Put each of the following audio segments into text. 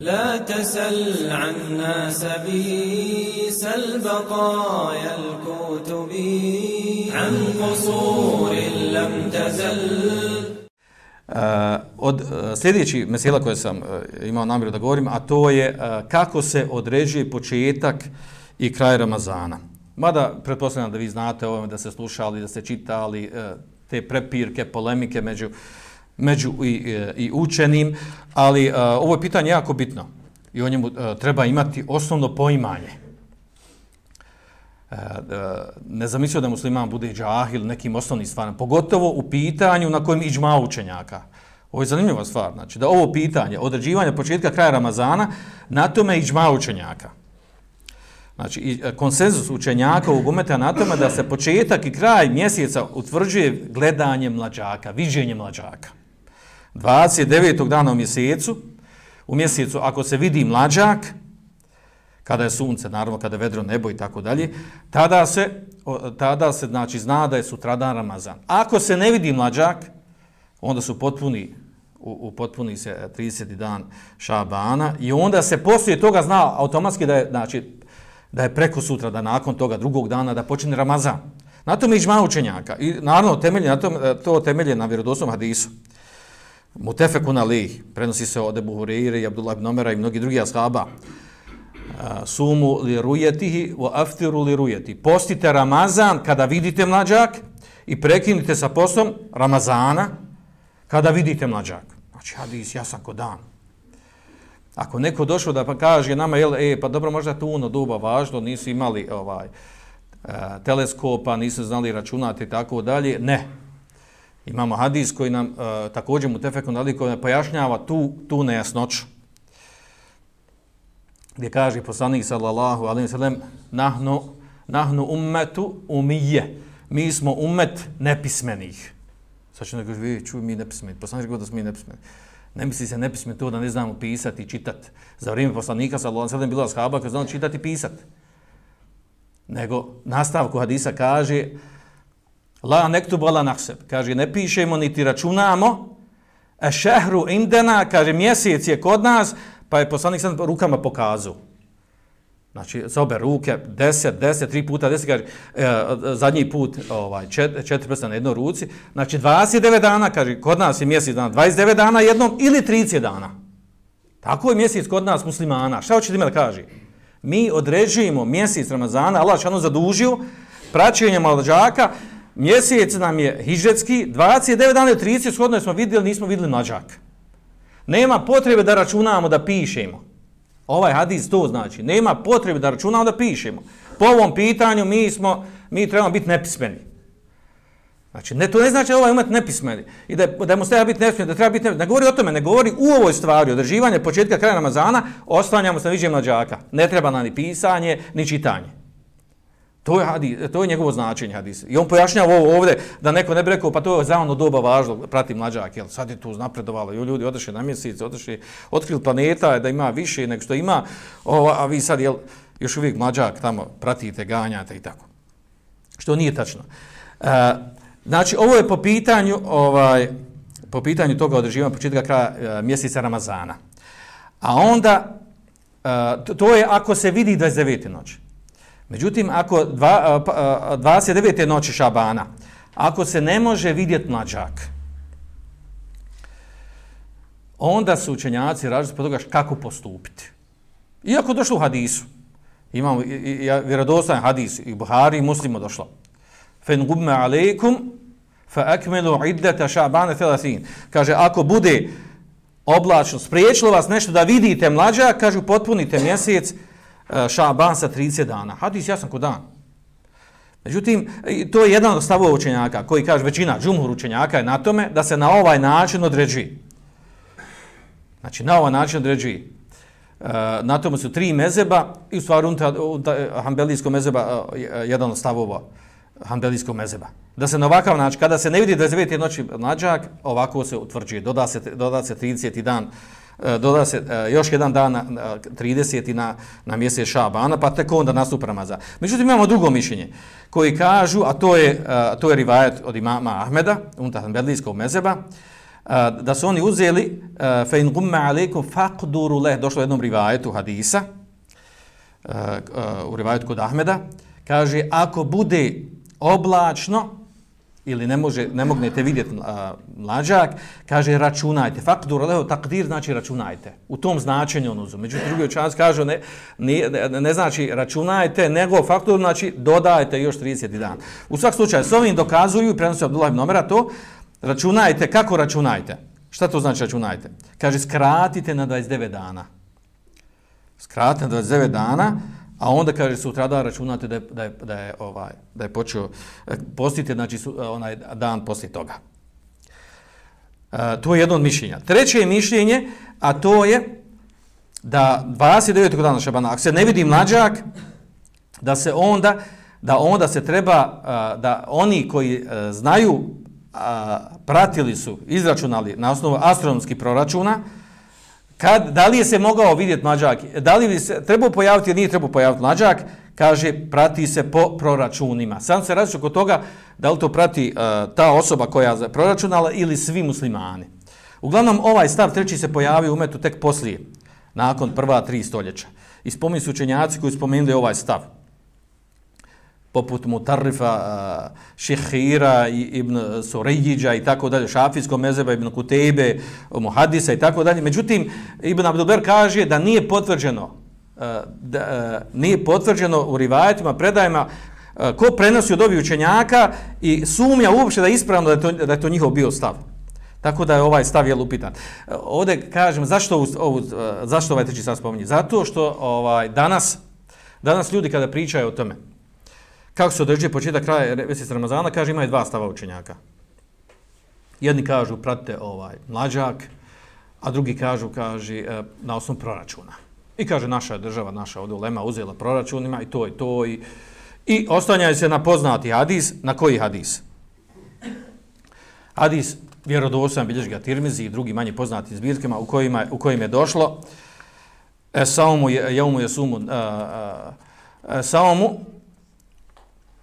لا تسل عنا سبيس البقايا الكتب عن قصور لم تزل Uh, od uh, sljedeći mesela koje sam uh, imao namjeru da govorim, a to je uh, kako se određuje početak i kraj Ramazana. Mada, pretpostavljam da vi znate ovome da se slušali, da se čitali uh, te prepirke, polemike među, među i, e, i učenim, ali a, ovo je pitanje jako bitno i o njemu a, treba imati osnovno poimanje. Uh, ne zamislio da musliman bude džahil nekim osnovnim stvarima, pogotovo u pitanju na kojem iđma učenjaka. Ovo je zanimljiva stvar, znači da ovo pitanje, određivanja početka kraja Ramazana, na tome iđma učenjaka. Znači, i konsenzus učenjaka u umeta na tome da se početak i kraj mjeseca utvrđuje gledanje mlađaka, viđenje mlađaka. 29. dana u mjesecu, u mjesecu ako se vidi mlađak, kada je sunce, naravno kada je vedro nebo i tako dalje, tada se, tada se znači, zna da je sutradan Ramazan. Ako se ne vidi mlađak, onda su potpuni, u, u potpuni se 30. dan Šabana i onda se poslije toga zna automatski da je, znači, da je preko sutra, da nakon toga drugog dana da počne Ramazan. Na tome iđma učenjaka. I naravno, temelje, na tom, to temelje na vjerodosnom hadisu. Mutefekun alih, prenosi se od Ebu Hureyre i Abdullah ibn Omera i mnogi drugi ashaba. Sumu li rujetihi wa aftiru li rujeti. Postite Ramazan kada vidite mlađak i prekinite sa postom Ramazana kada vidite mlađak. Znači, hadis, jasan ko dan. Ako neko došao da pa kaže nama, jel, e, pa dobro, možda to uno doba važno, nisu imali ovaj e, teleskopa, nisu znali računati i tako dalje, ne. Imamo hadis koji nam uh, također mu tefekom dali koji nam pojašnjava tu, tu nejasnoću. Gdje kaže poslanik sallallahu alaihi sallam nahnu, nahnu ummetu umije. Mi smo ummet nepismenih. Sad ću neko vidjeti, e, čuj mi nepismeni. Poslanik rekao da smo mi nepismeni. Ne misli se nepismeni to da ne znamo pisati i čitati. Za vrijeme poslanika sallallahu alaihi sallam bilo ashaba koji znali čitati i pisati. Nego nastavku hadisa kaže La nektu bola nahseb. Kaže, ne pišemo niti računamo. A šehru indena, kaže, mjesec je kod nas, pa je poslanik sad rukama pokazao. Znači, sa obe ruke, deset, deset, tri puta, deset, kaže, e, e, zadnji put, ovaj, čet, četiri prsta na jednoj ruci. Znači, 29 dana, kaže, kod nas je mjesec dana, 29 dana jednom ili 30 dana. Tako je mjesec kod nas muslimana. Šta hoćete da kaže? Mi određujemo mjesec Ramazana, Allah šanu ono zadužio, praćenjem mlađaka, mjesec nam je hiđetski, 29 dana je 30, shodno smo vidjeli, nismo vidjeli mlađak. Nema potrebe da računamo, da pišemo. Ovaj hadis to znači. Nema potrebe da računamo, da pišemo. Po ovom pitanju mi smo, mi trebamo biti nepismeni. Znači, ne, to ne znači da ovaj umet nepismeni. I da, da mu treba biti nepismeni, da treba biti nepismeni. Ne govori o tome, ne govori u ovoj stvari, održivanje početka kraja Ramazana, oslanjamo se na viđenje mlađaka. Ne treba nam ni pisanje, ni čitanje. To je, hadis, to je njegovo značenje hadisa. I on pojašnjava ovo ovdje, da neko ne bi rekao, pa to je za ono doba važno, prati mlađak, jel, sad je to napredovalo, jo, ljudi odešli na mjesec, odešli, otkrili planeta, da ima više nego što ima, ova, a vi sad, jel, još uvijek mlađak tamo pratite, ganjate i tako. Što nije tačno. E, znači, ovo je po pitanju, ovaj, po pitanju toga održivanja početka kraja e, mjeseca Ramazana. A onda, e, to je ako se vidi 29. noći. Međutim, ako dva, 29. Pa, noći Šabana, ako se ne može vidjeti mlađak, onda su učenjaci različiti po toga kako postupiti. Iako došlo u hadisu, imamo vjerodostajan hadis, i Buhari i muslimo došlo. Fen gubme alejkum, fa akmelu iddata šabane telasin. Kaže, ako bude oblačno, spriječilo vas nešto da vidite mlađa, kažu, potpunite mjesec, Eh, Šaban sa 30 dana. Hadis jasan ko dan. Međutim, to je jedan od stavova učenjaka koji kaže većina džumhur učenjaka je na tome da se na ovaj način određi. Znači, na ovaj način određi. Eh, na tome su tri mezeba i u stvari unutar hambelijskog mezeba eh, jedan od stavova hambelijskog mezeba. Da se na ovakav način, kada se ne vidi da 29. noći nađak, ovako se utvrđuje. Doda se, doda se 30. dan uh, E, doda se e, još jedan dan na 30. na, na mjesec Šabana, pa tek onda nastupa Ramazan. Međutim, imamo drugo mišljenje koji kažu, a to je, e, a to je rivajet od imama Ahmeda, unutar Bedlijskog mezeba, da su oni uzeli fe in gumme alaikum faqduru leh, došlo u jednom rivajetu hadisa, u rivajetu kod Ahmeda, kaže, ako bude oblačno, ili ne, može, ne mognete vidjeti mlađak, kaže računajte. Faktur, leho, takdir znači računajte. U tom značenju on uzum. Međutim, drugi učanac kaže ne, ne, ne, ne znači računajte, nego faktur znači dodajte još 30 dan. U svak slučaju, s ovim dokazuju i prenosi Abdullah ibn Omera to, računajte, kako računajte? Šta to znači računajte? Kaže, skratite na 29 dana. Skratite na 29 dana, A onda kaže sutra da računate da je, da je, da je, ovaj, da je počeo e, postiti, znači su, e, onaj dan poslije toga. E, to je jedno od mišljenja. Treće je mišljenje, a to je da 29. dana šabana, ako se ne vidi mlađak, da se onda, da onda se treba, e, da oni koji znaju, pratili su, izračunali na osnovu astronomskih proračuna, Kad, da li je se mogao vidjeti mlađak, da li se trebao pojaviti ili nije trebao pojaviti mlađak, kaže, prati se po proračunima. Sam se različio kod toga da li to prati uh, ta osoba koja je proračunala ili svi muslimani. Uglavnom, ovaj stav treći se pojavio u metu tek poslije, nakon prva tri stoljeća. I spominju su učenjaci koji spomenuli ovaj stav poput Mutarrifa, Šehira, Ibn Surejiđa i tako dalje, Šafijskog mezeba, Ibn Kutebe, Muhadisa i tako dalje. Međutim, Ibn Abdelber kaže da nije potvrđeno, da, nije potvrđeno u rivajetima, predajima, ko prenosi od ovih učenjaka i sumnja uopšte da je ispravno da je to, da je to njihov bio stav. Tako da je ovaj stav je upitan. Ovdje kažem, zašto, ovu, zašto ovaj teči sad spominje? Zato što ovaj danas, danas ljudi kada pričaju o tome, kako se određuje početak kraja mjeseca Ramazana, kaže imaju dva stava učenjaka. Jedni kažu pratite ovaj mlađak, a drugi kažu kaže e, na osnovu proračuna. I kaže naša država, naša ovdje ulema uzela proračunima i to i to i i ostanjaju se na poznati hadis, na koji hadis? Hadis vjerodostojan bilježi ga Tirmizi i drugi manje poznati zbirkama u kojima u kojim je došlo e saumu je jaumu je sumu... yasumu e, saumu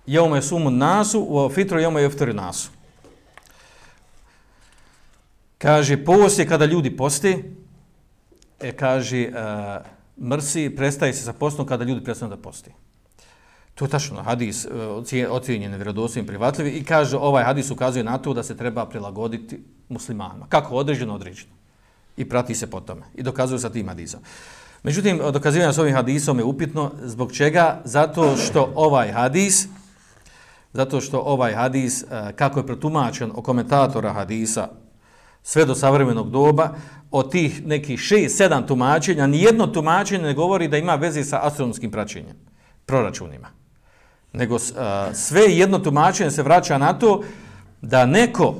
jeume sumu nasu, u fitru jeume jeftru nasu. Kaže, poslije kada ljudi posti, e, kaže, uh, mrsi, prestaje se sa postom kada ljudi prestanu da posti. To je tačno, hadis e, ocijenjen, vjerodostojnim privatljivi i kaže, ovaj hadis ukazuje na to da se treba prilagoditi muslimanima. Kako? Određeno, određeno. I prati se po tome. I dokazuje sa tim hadisom. Međutim, dokazivanje s ovim hadisom je upitno. Zbog čega? Zato što ovaj hadis, zato što ovaj hadis, e, kako je protumačen o komentatora hadisa sve do savremenog doba, od tih nekih šest, sedam tumačenja, nijedno tumačenje ne govori da ima veze sa astronomskim praćenjem, proračunima. Nego e, sve jedno tumačenje se vraća na to da neko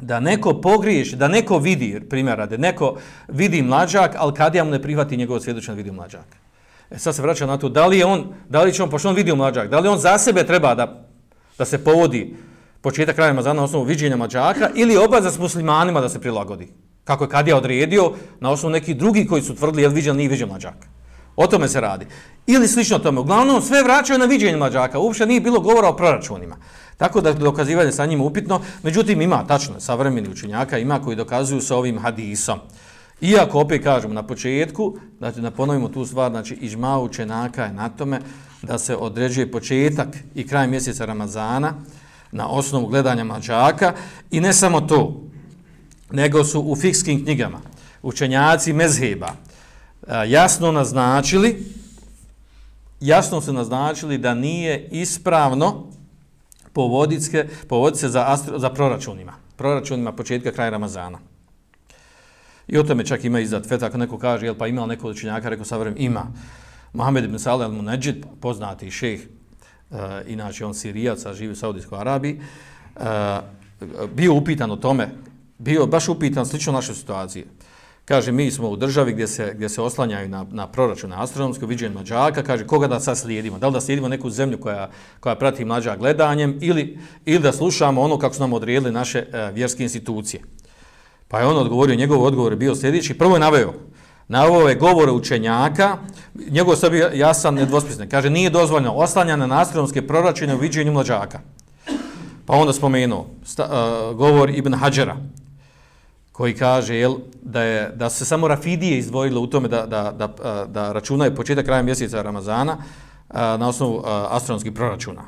da neko pogriješi, da neko vidi, primjera, da neko vidi mlađak, ali kad ja mu ne prihvati njegov da vidi mlađak. E sad se vraća na to, da li je on, da li će on, pošto on vidio mlađak, da li on za sebe treba da, da se povodi početak kraja Ramazana na osnovu viđenja mlađaka ili obaza s muslimanima da se prilagodi. Kako je Kadija odredio na osnovu neki drugi koji su tvrdili, jel viđen, nije viđen mlađak. O tome se radi. Ili slično tome. Uglavnom, sve vraćaju na viđenje mlađaka. Uopšte nije bilo govora o proračunima. Tako da dokazivanje sa njim upitno. Međutim, ima, tačno, savremeni učenjaka, ima koji dokazuju sa ovim hadisom. Iako opet kažemo na početku, znači da ponovimo tu stvar, znači ižma učenaka je na tome da se određuje početak i kraj mjeseca Ramazana na osnovu gledanja mađaka i ne samo to, nego su u fikskim knjigama učenjaci mezheba e, jasno naznačili jasno su naznačili da nije ispravno povoditske, povoditse za, astro, za proračunima, proračunima početka kraja Ramazana. I o tome čak ima izdat feta, ako neko kaže, jel pa ima neko učenjaka, rekao sa ima. Mohamed ibn Salih al-Munajid, poznati šejh, uh, inače on sirijac, a živi u Saudijskoj Arabiji, uh, bio upitan o tome, bio baš upitan slično naše situacije. Kaže, mi smo u državi gdje se, gdje se oslanjaju na, na proračun na astronomsko viđenje mlađaka, kaže, koga da sad slijedimo? Da li da slijedimo neku zemlju koja, koja prati mlađa gledanjem ili, ili da slušamo ono kako su nam odrijedili naše uh, vjerske institucije? Pa je on odgovorio, njegov odgovor je bio sljedeći. Prvo je naveo, na ove govore učenjaka, njegov sebi jasan, nedvospisnik. Kaže, nije dozvoljno oslanjane na astronomske proračune u viđenju mlađaka. Pa onda spomenuo sta, uh, govor Ibn Hadžera. koji kaže jel, da, je, da se samo Rafidije izdvojilo u tome da, da, da, e, da računaju početak kraja mjeseca Ramazana e, na osnovu astronomskih proračuna.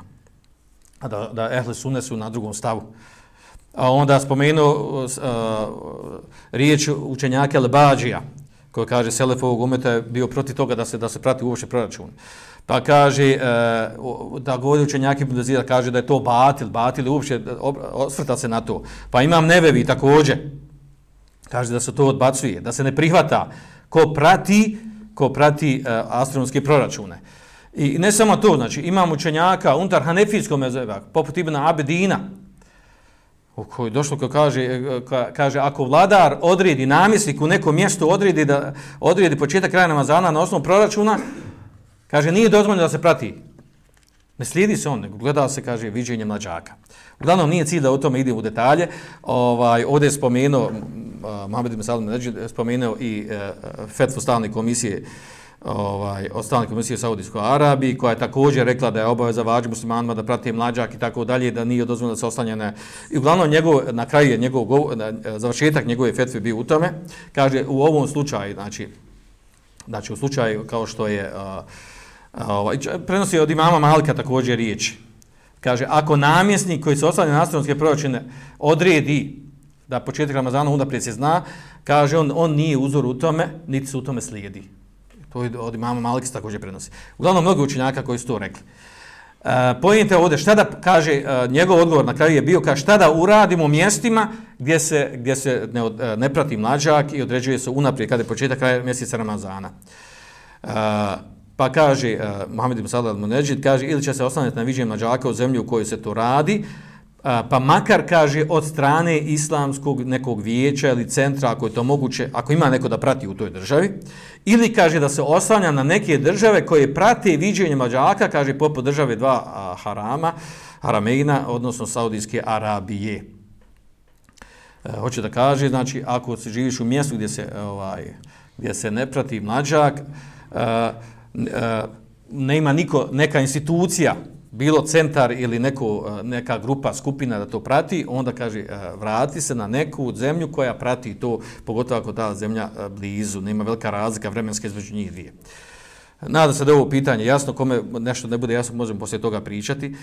A da, da ehle sunne su na drugom stavu. A onda spomenuo uh, uh, riječ učenjaka Lebađija, koji kaže Selefovog umeta je bio protiv toga da se da se prati uopšte proračun. Pa kaže, uh, da govori učenjaki Bundesliga, kaže da je to batil, batil uopšte osvrta se na to. Pa imam nevevi također, kaže da se to odbacuje, da se ne prihvata ko prati, ko prati uh, astronomske proračune. I ne samo to, znači imam učenjaka unutar Hanefijskog mezeba, poput Ibn Abedina, u kojoj došlo ko kaže, e, ka, kaže ako vladar odredi namjesnik u nekom mjestu odredi da odredi početak kraja namazana na osnovu proračuna, kaže nije dozvoljeno da se prati. Ne slijedi se on, nego gleda se, kaže, viđenje mlađaka. Uglavnom nije cilj da o tome idemo u detalje. Ovaj, ovdje je spomenuo, uh, Mohamed ibn Salim spomenuo i uh, fetvu stalne komisije uh, ovaj, od stalne komisije u Saudijskoj Arabiji, koja je također rekla da je obaveza vađi muslimanima da prati mlađak i tako dalje, da nije dozvoljeno da se oslanja I uglavnom, njegov, na kraju je njegov, završetak njegove fetve bio u tome. Kaže, u ovom slučaju, znači, znači u slučaju kao što je, uh, ovaj, prenosi od imama Malika također riječ. Kaže, ako namjesnik koji se oslanja na astronomske proračune odredi da početak Ramazana onda prije se zna, kaže, on, on nije uzor u tome, niti se u tome slijedi. To je od imama Maliksa također prenosi. Uglavnom, mnogo učenjaka koji su to rekli. E, pojente ovdje, šta da kaže, e, njegov odgovor na kraju je bio, kaže, šta da uradimo u mjestima gdje se, gdje se ne, od, e, ne prati mlađak i određuje se unaprijed kada je početak kraja mjeseca Ramazana. E, pa kaže, e, uh, Mohamed ibn Sadal al-Muneđid, kaže, ili će se ostaneti na viđenje mlađaka u zemlju u kojoj se to radi, pa makar kaže od strane islamskog nekog vijeća ili centra ako je to moguće, ako ima neko da prati u toj državi, ili kaže da se oslanja na neke države koje prate viđenje mađaka, kaže poput države dva a, harama, harameina, odnosno Saudijske Arabije. E, hoće da kaže, znači, ako se živiš u mjestu gdje se, ovaj, gdje se ne prati mlađak, e, e, ne ima niko, neka institucija bilo centar ili neko, eh, neka grupa, skupina da to prati, onda kaže eh, vrati se na neku zemlju koja prati to, pogotovo ako ta zemlja eh, blizu, nema velika razlika vremenska između njih dvije. Nada se da ovo pitanje jasno, kome nešto ne bude jasno, možemo poslije toga pričati.